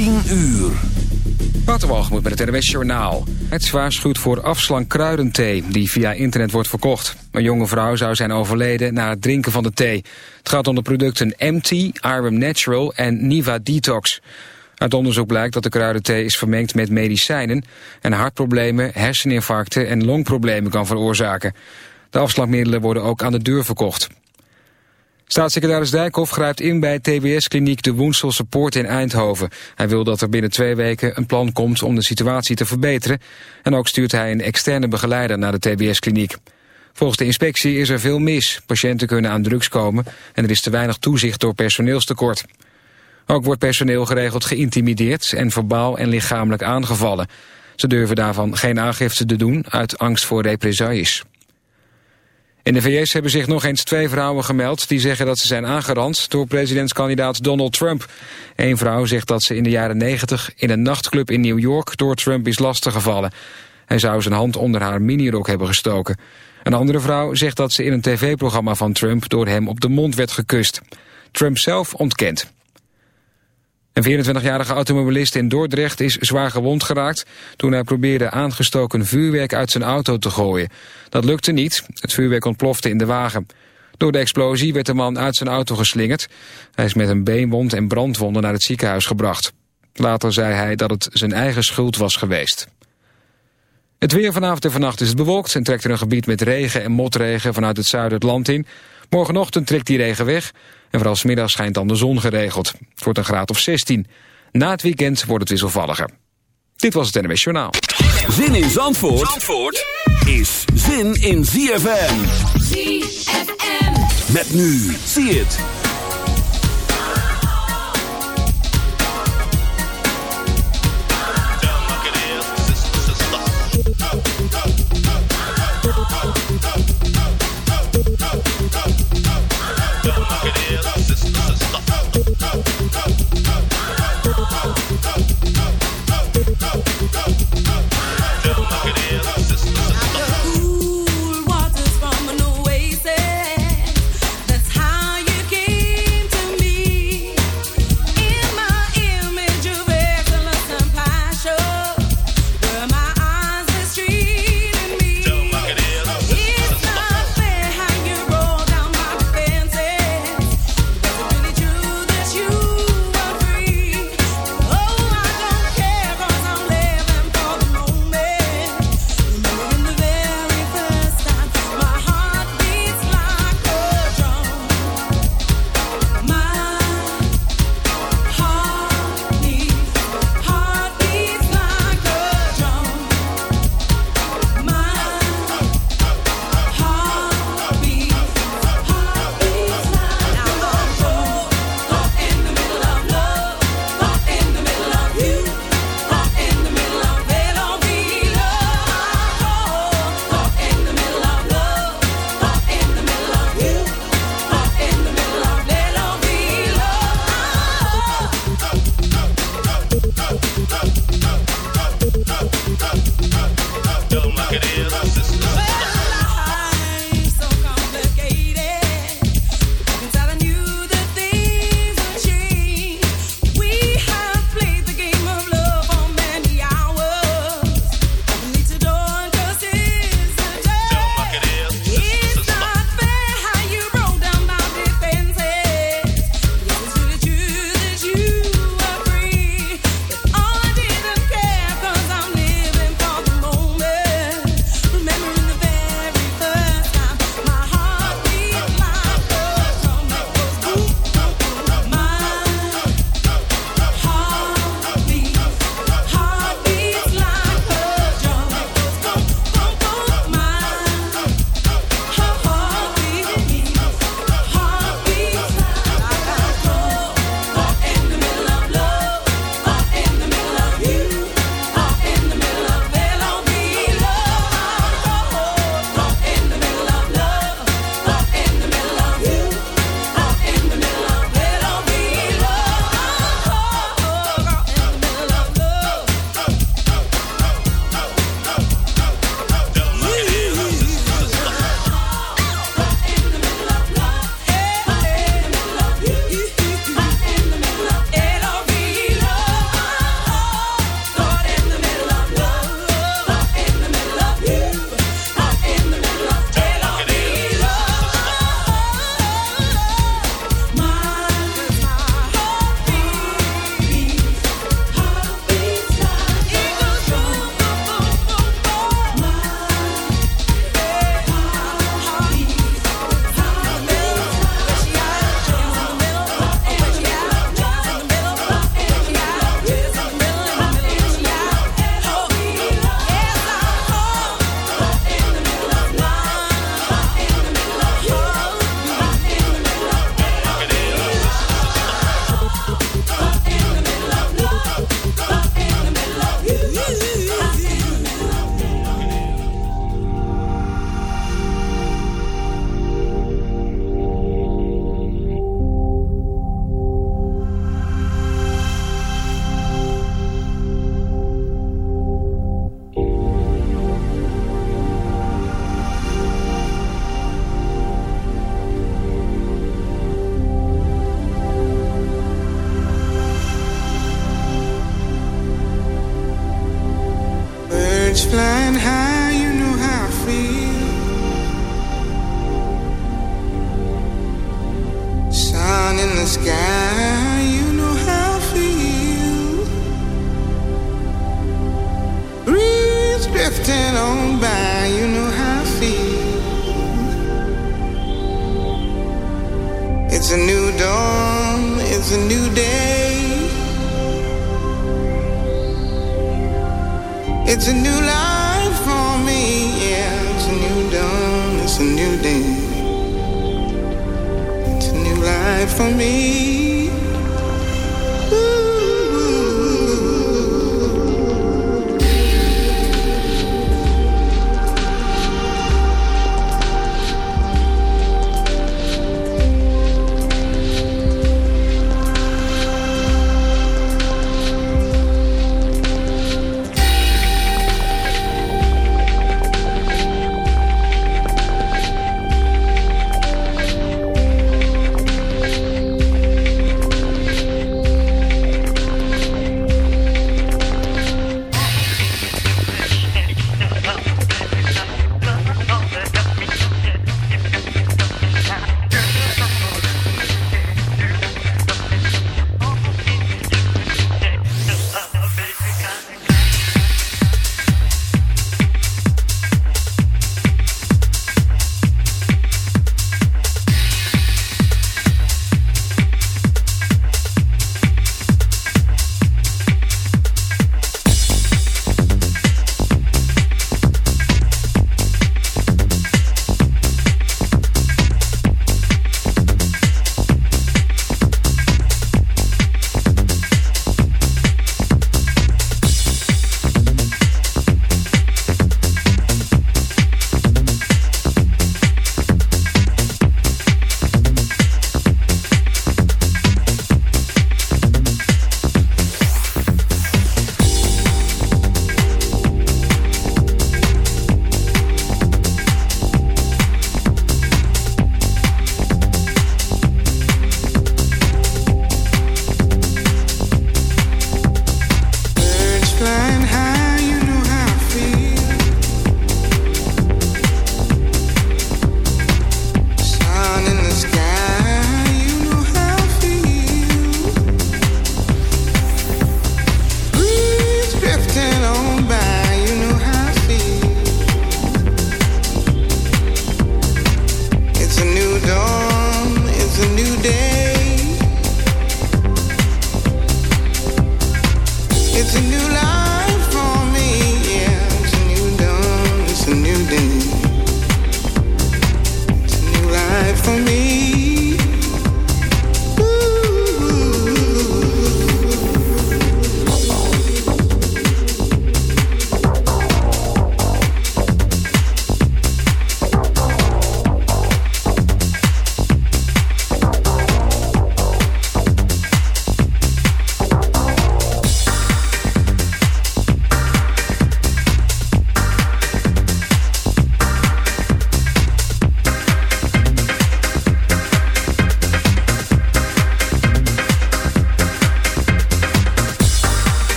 10 uur. Met het RWS Journaal. Het waarschuwt voor afslank kruidenthee die via internet wordt verkocht. Een jonge vrouw zou zijn overleden na het drinken van de thee. Het gaat om de producten MT, Arum Natural en Niva Detox. Uit onderzoek blijkt dat de kruidenthee is vermengd met medicijnen... en hartproblemen, herseninfarcten en longproblemen kan veroorzaken. De afslankmiddelen worden ook aan de deur verkocht. Staatssecretaris Dijkhoff grijpt in bij TBS-kliniek De Woenselse Poort in Eindhoven. Hij wil dat er binnen twee weken een plan komt om de situatie te verbeteren. En ook stuurt hij een externe begeleider naar de TBS-kliniek. Volgens de inspectie is er veel mis. Patiënten kunnen aan drugs komen en er is te weinig toezicht door personeelstekort. Ook wordt personeel geregeld geïntimideerd en verbaal en lichamelijk aangevallen. Ze durven daarvan geen aangifte te doen uit angst voor represailles. In de VS hebben zich nog eens twee vrouwen gemeld... die zeggen dat ze zijn aangerand door presidentskandidaat Donald Trump. Eén vrouw zegt dat ze in de jaren 90 in een nachtclub in New York... door Trump is lastiggevallen. Hij zou zijn hand onder haar minirok hebben gestoken. Een andere vrouw zegt dat ze in een tv-programma van Trump... door hem op de mond werd gekust. Trump zelf ontkent. Een 24-jarige automobilist in Dordrecht is zwaar gewond geraakt... toen hij probeerde aangestoken vuurwerk uit zijn auto te gooien. Dat lukte niet. Het vuurwerk ontplofte in de wagen. Door de explosie werd de man uit zijn auto geslingerd. Hij is met een beenwond en brandwonden naar het ziekenhuis gebracht. Later zei hij dat het zijn eigen schuld was geweest. Het weer vanavond en vannacht is bewolkt en trekt er een gebied met regen en motregen vanuit het zuiden het land in. Morgenochtend trekt die regen weg en vooral smiddag schijnt dan de zon geregeld. Het wordt een graad of 16. Na het weekend wordt het wisselvalliger. Dit was het NWS Journaal. Zin in Zandvoort, Zandvoort is zin in ZFM. ZFM. Met nu, zie het.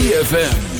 ZFM.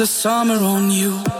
the summer on you.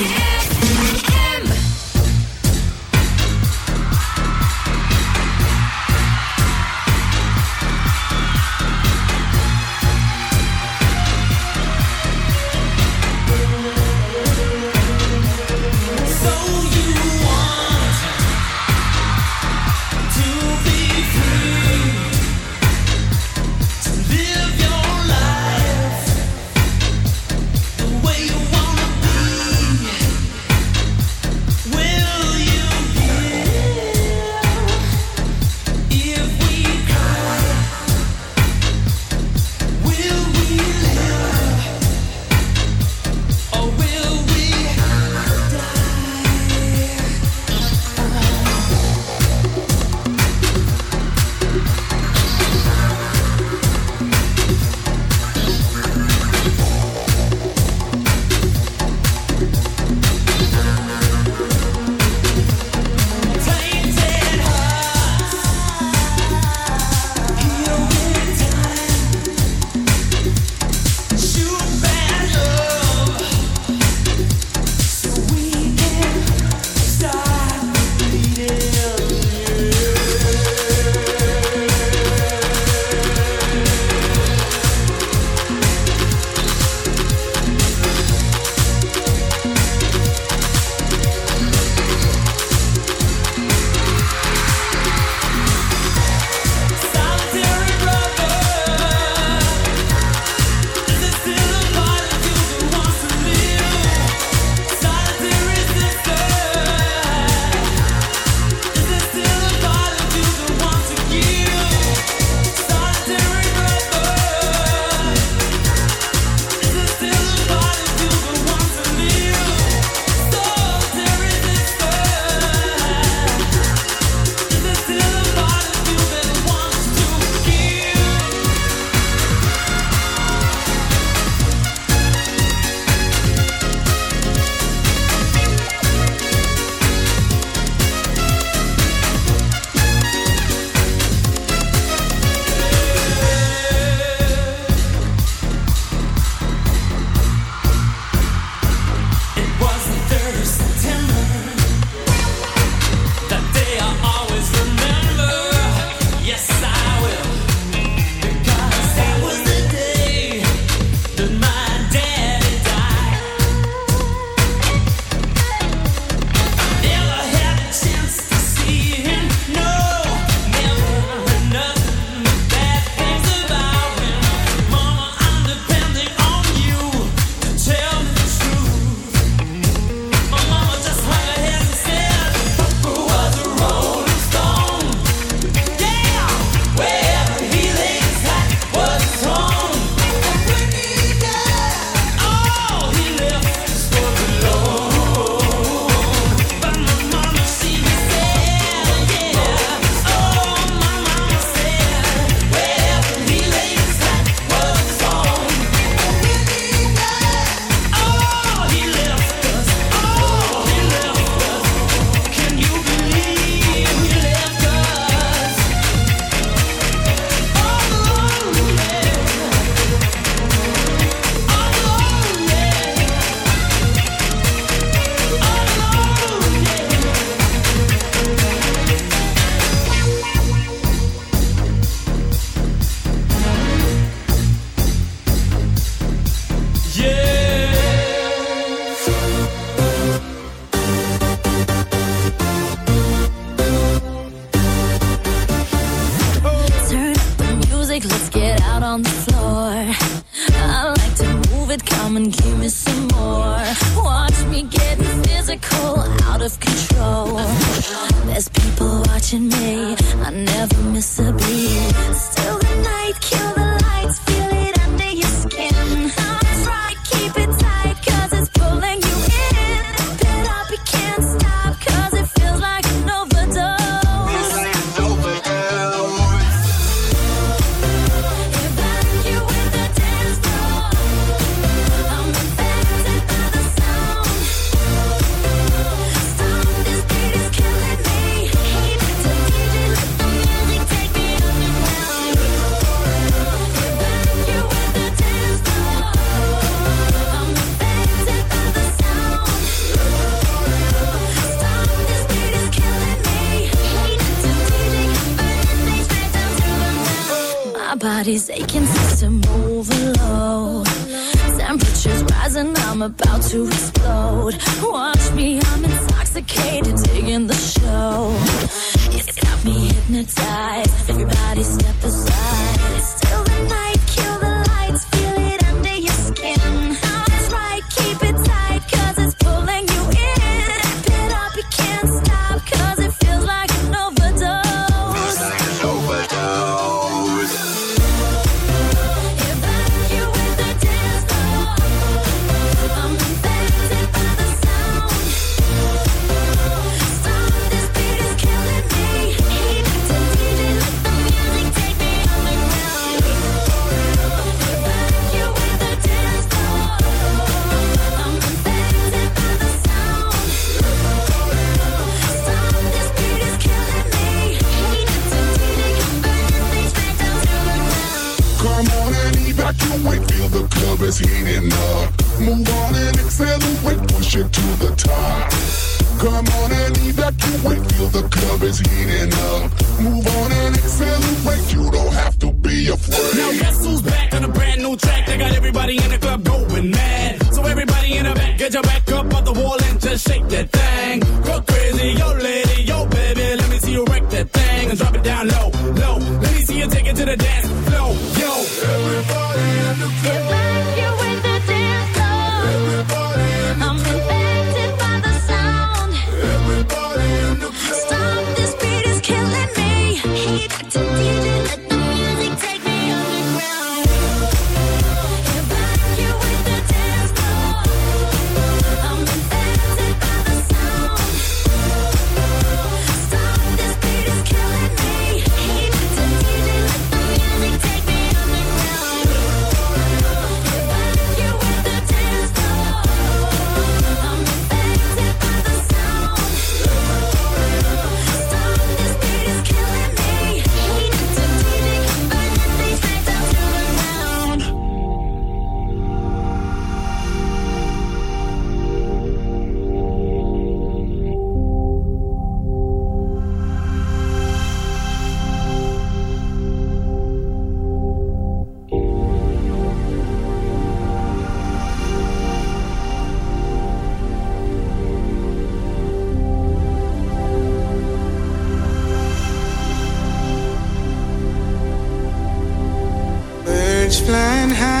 Birds